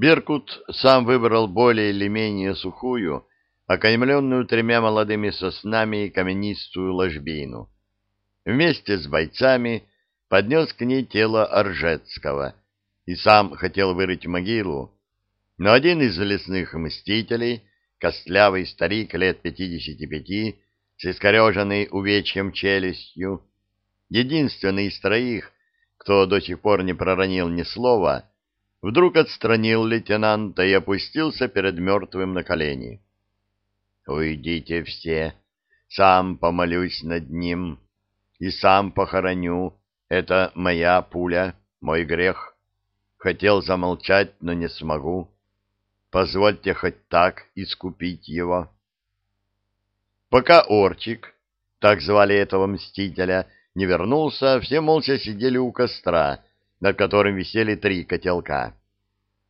Беркут сам выбрал более или менее сухую, окаймленную тремя молодыми соснами каменистую ложбину. Вместе с бойцами поднес к ней тело Оржецкого и сам хотел вырыть могилу, но один из лесных мстителей, костлявый старик лет пятидесяти пяти, с искореженной увечьем челюстью, единственный из троих, кто до сих пор не проронил ни слова, вдруг отстранил лейтенанта и опустился перед мертвым на колени. «Уйдите все, сам помолюсь над ним и сам похороню. Это моя пуля, мой грех. Хотел замолчать, но не смогу. Позвольте хоть так искупить его». Пока Орчик, так звали этого мстителя, не вернулся, все молча сидели у костра, над которым висели три котелка.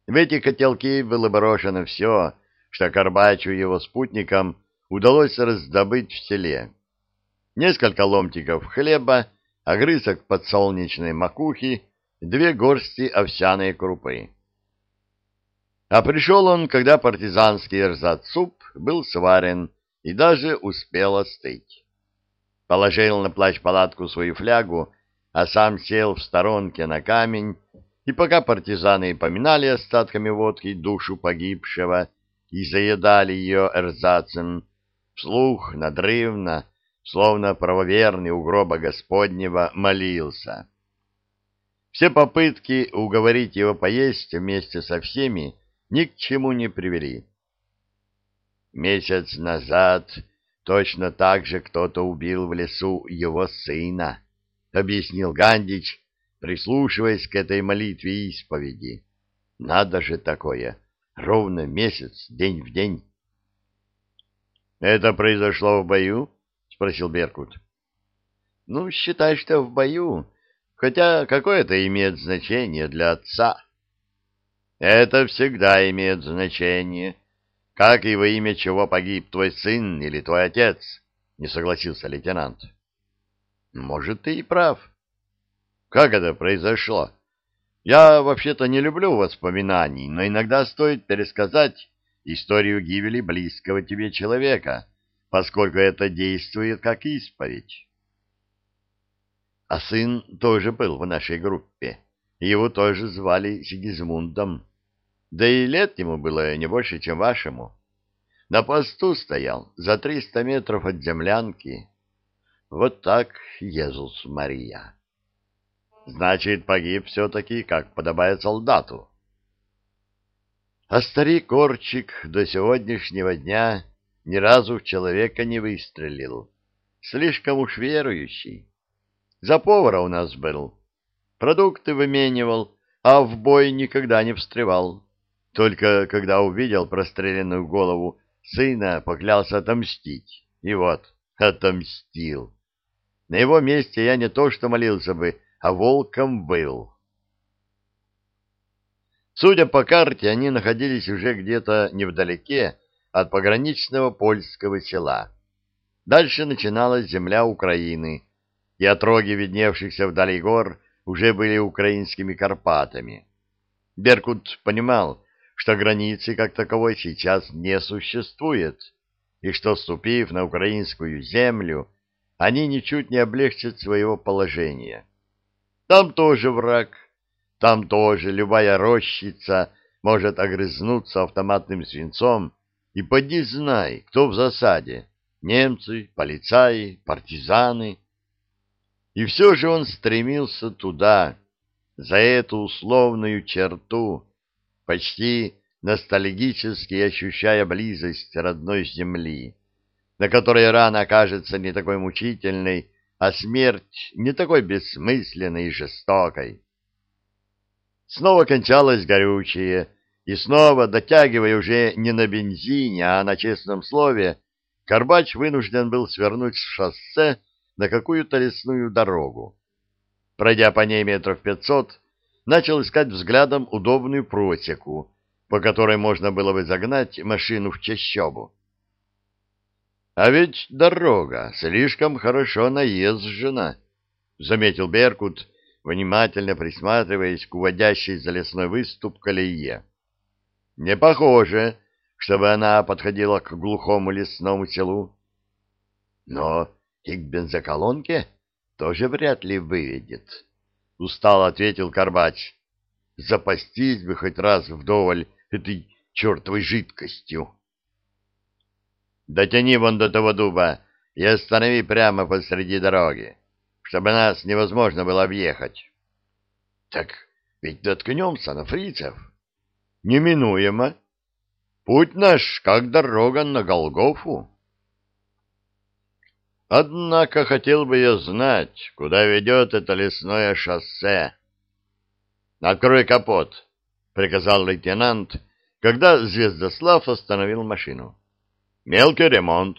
В эти котелки было брошено все, что Карбачу и его спутникам удалось раздобыть в селе. Несколько ломтиков хлеба, огрызок подсолнечной макухи, две горсти овсяной крупы. А пришел он, когда партизанский эрзац-суп был сварен и даже успел остыть. Положил на плащ-палатку свою флягу, а сам сел в сторонке на камень, и пока партизаны поминали остатками водки душу погибшего и заедали ее эрзацем, вслух, надрывно, словно правоверный у гроба Господнего, молился. Все попытки уговорить его поесть вместе со всеми ни к чему не привели. Месяц назад точно так же кто-то убил в лесу его сына, — объяснил Гандич, прислушиваясь к этой молитве и исповеди. Надо же такое! Ровно месяц, день в день. — Это произошло в бою? — спросил Беркут. — Ну, считай, что в бою, хотя какое это имеет значение для отца? — Это всегда имеет значение, как и во имя чего погиб твой сын или твой отец, не согласился лейтенант. Может, ты и прав. Как это произошло? Я вообще-то не люблю воспоминаний, но иногда стоит пересказать историю гибели близкого тебе человека, поскольку это действует как исповедь. А сын тоже был в нашей группе. Его тоже звали Сигизмундом. Да и лет ему было не больше, чем вашему. На посту стоял, за триста метров от землянки. Вот так, Иисус Мария. Значит, погиб все-таки, как подобает солдату. А старик Орчик до сегодняшнего дня ни разу в человека не выстрелил. Слишком уж верующий. За повара у нас был. Продукты выменивал, а в бой никогда не встревал. Только когда увидел простреленную голову сына, поклялся отомстить. И вот, отомстил. На его месте я не то что молился бы, а волком был. Судя по карте, они находились уже где-то невдалеке от пограничного польского села. Дальше начиналась земля Украины, и отроги видневшихся вдали гор уже были украинскими Карпатами. Беркут понимал, что границы как таковой сейчас не существует, и что, ступив на украинскую землю, они ничуть не облегчат своего положения. Там тоже враг, там тоже любая рощица может огрызнуться автоматным свинцом, и поди знай, кто в засаде — немцы, полицаи, партизаны. И все же он стремился туда, за эту условную черту, почти ностальгически ощущая близость родной земли, на которой рана окажется не такой мучительной, а смерть не такой бессмысленной и жестокой. Снова кончалось горючее, и снова, дотягивая уже не на бензине, а на честном слове, Карбач вынужден был свернуть с шоссе на какую-то лесную дорогу. Пройдя по ней метров пятьсот, начал искать взглядом удобную просеку, по которой можно было бы загнать машину в чащобу. А ведь дорога слишком хорошо наезжена, — заметил Беркут, внимательно присматриваясь к уводящей за лесной выступ колее. Не похоже, чтобы она подходила к глухому лесному селу. Но и к бензоколонке тоже вряд ли выведет, — устало ответил Карбач. Запастись бы хоть раз вдоволь этой чертовой жидкостью. Дотяни вон до того дуба и останови прямо посреди дороги, чтобы нас невозможно было объехать. — Так ведь доткнемся на фрицев. — Неминуемо. Путь наш, как дорога на Голгофу. Однако хотел бы я знать, куда ведет это лесное шоссе. — Открой капот, — приказал лейтенант, когда Звездослав остановил машину. — Мелкий ремонт.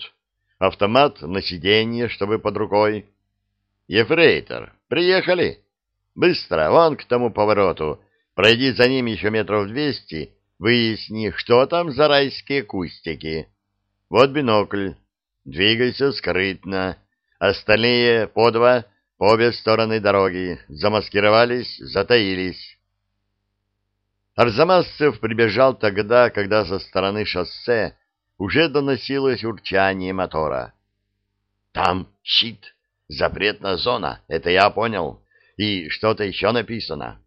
Автомат на сиденье, чтобы под рукой. — Ефрейтор, приехали? — Быстро, вон к тому повороту. Пройди за ним еще метров двести, выясни, что там за райские кустики. Вот бинокль. Двигайся скрытно. Остальные по два по обе стороны дороги. Замаскировались, затаились. Арзамасцев прибежал тогда, когда со стороны шоссе уже доносилось урчание мотора. «Там щит, запретная зона, это я понял, и что-то еще написано».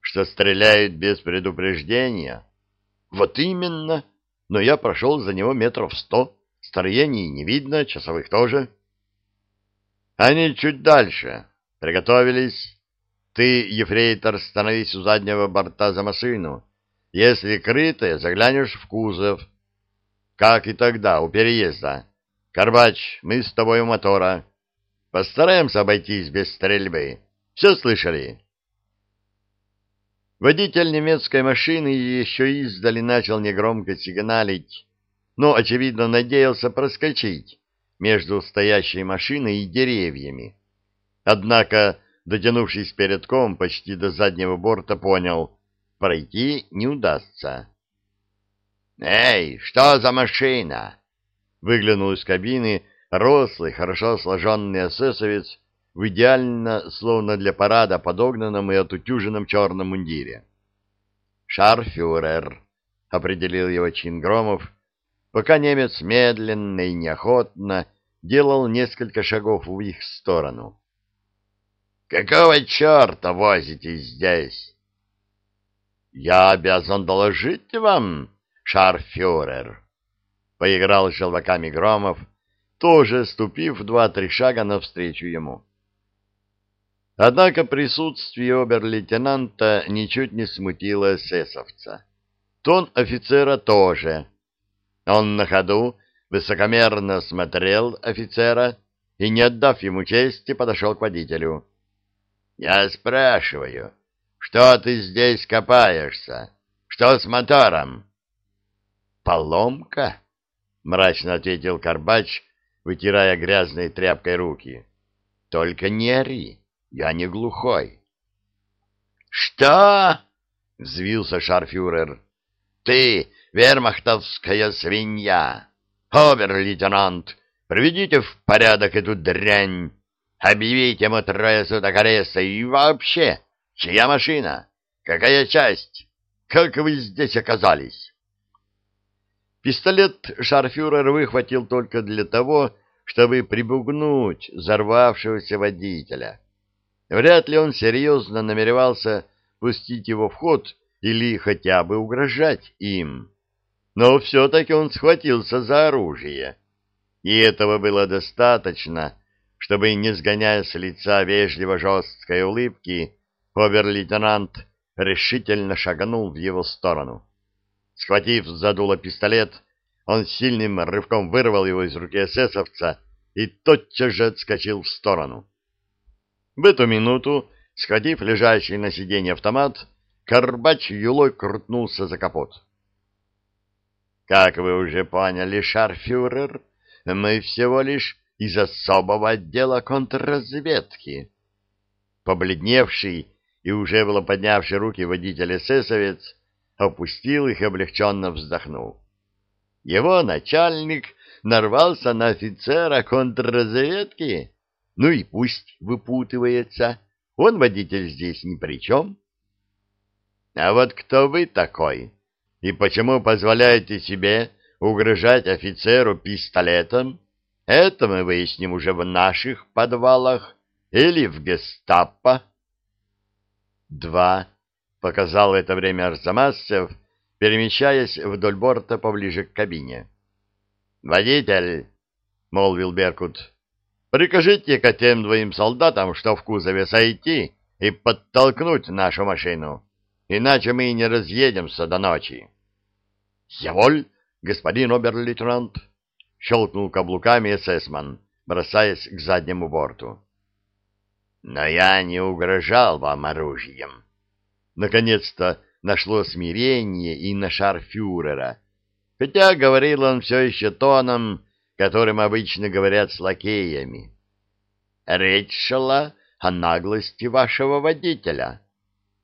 «Что стреляют без предупреждения?» «Вот именно, но я прошел за него метров сто». Строений не видно, часовых тоже. Они чуть дальше. Приготовились. Ты, ефрейтор, становись у заднего борта за машину. Если крытая, заглянешь в кузов. Как и тогда, у переезда. Карбач, мы с тобой у мотора. Постараемся обойтись без стрельбы. Все слышали? Водитель немецкой машины еще издали начал негромко сигналить, но, очевидно, надеялся проскочить между стоящей машиной и деревьями. Однако, дотянувшись передком почти до заднего борта, понял, пройти не удастся. «Эй, что за машина?» Выглянул из кабины рослый, хорошо сложенный эсэсовец в идеально, словно для парада, подогнанном и отутюженном черном мундире. «Шарфюрер», — определил его чин Громов, — пока немец медленно и неохотно делал несколько шагов в их сторону. «Какого черта возитесь здесь?» «Я обязан доложить вам, шарфюрер», — поиграл с желваками Громов, тоже ступив два-три шага навстречу ему. Однако присутствие обер-лейтенанта ничуть не смутило эсэсовца. Тон офицера тоже — он на ходу высокомерно смотрел офицера и, не отдав ему чести, подошел к водителю. — Я спрашиваю, что ты здесь копаешься? Что с мотором? — Поломка, — мрачно ответил Карбач, вытирая грязной тряпкой руки. — Только не ори, я не глухой. — Что? — взвился шарфюрер. — Ты вермахтовская свинья! Обер-лейтенант, приведите в порядок эту дрянь! Объявите ему трое суток ареста и вообще, чья машина? Какая часть? Как вы здесь оказались? Пистолет шарфюрер выхватил только для того, чтобы прибугнуть взорвавшегося водителя. Вряд ли он серьезно намеревался пустить его в ход или хотя бы угрожать им но все-таки он схватился за оружие, и этого было достаточно, чтобы, не сгоняя с лица вежливо жесткой улыбки, обер-лейтенант решительно шагнул в его сторону. Схватив за дуло пистолет, он сильным рывком вырвал его из руки эсэсовца и тотчас же отскочил в сторону. В эту минуту, схватив лежащий на сиденье автомат, Карбач юлой крутнулся за капот. Как вы уже поняли, шарфюрер, мы всего лишь из особого отдела контрразведки. Побледневший и уже было поднявший руки водитель эсэсовец опустил их и облегченно вздохнул. Его начальник нарвался на офицера контрразведки. Ну и пусть выпутывается. Он, водитель, здесь ни при чем. — А вот кто вы такой? И почему позволяете себе угрожать офицеру пистолетом? Это мы выясним уже в наших подвалах или в гестапо. Два, показал это время Арзамасцев, перемещаясь вдоль борта поближе к кабине. «Водитель!» — молвил Беркут. «Прикажите-ка тем двоим солдатам, что в кузове, сойти и подтолкнуть нашу машину, иначе мы не разъедемся до ночи». «Яволь, господин обер-лейтенант!» — щелкнул каблуками эсэсман, бросаясь к заднему борту. «Но я не угрожал вам оружием». Наконец-то нашло смирение и на шар фюрера, хотя говорил он все еще тоном, которым обычно говорят с лакеями. Речь шла о наглости вашего водителя.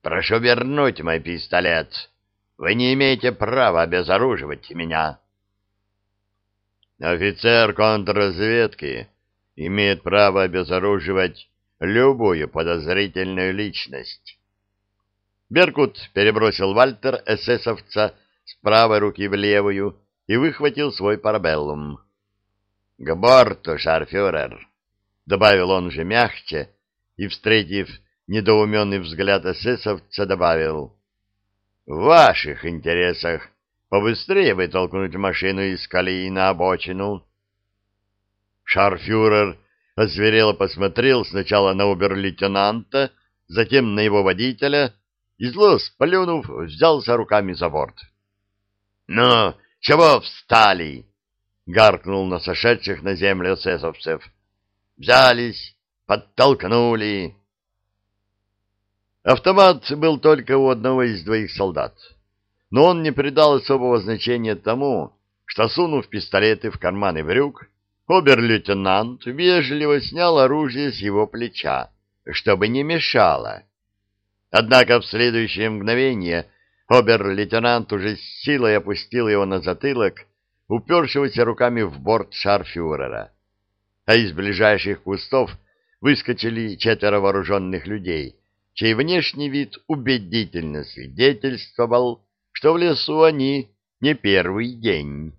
Прошу вернуть мой пистолет. Вы не имеете права обезоруживать меня. Офицер контрразведки имеет право обезоруживать любую подозрительную личность. Беркут перебросил Вальтер эсэсовца с правой руки в левую и выхватил свой парабеллум. — К борту, шарфюрер! — добавил он же мягче и, встретив недоуменный взгляд эсэсовца, добавил. — В ваших интересах побыстрее вытолкнуть машину из колеи на обочину. Шарфюрер озверело посмотрел сначала на обер-лейтенанта, затем на его водителя — и зло сплюнув, взялся руками за борт. — Ну, чего встали? — гаркнул на сошедших на землю эсэсовцев. — Взялись, подтолкнули. Автомат был только у одного из двоих солдат, но он не придал особого значения тому, что, сунув пистолеты в карманы брюк, обер-лейтенант вежливо снял оружие с его плеча, чтобы не мешало. Однако в следующее мгновение обер-лейтенант уже с силой опустил его на затылок, упершегося руками в борт шарфюрера. А из ближайших кустов выскочили четверо вооруженных людей, чей внешний вид убедительно свидетельствовал, что в лесу они не первый день.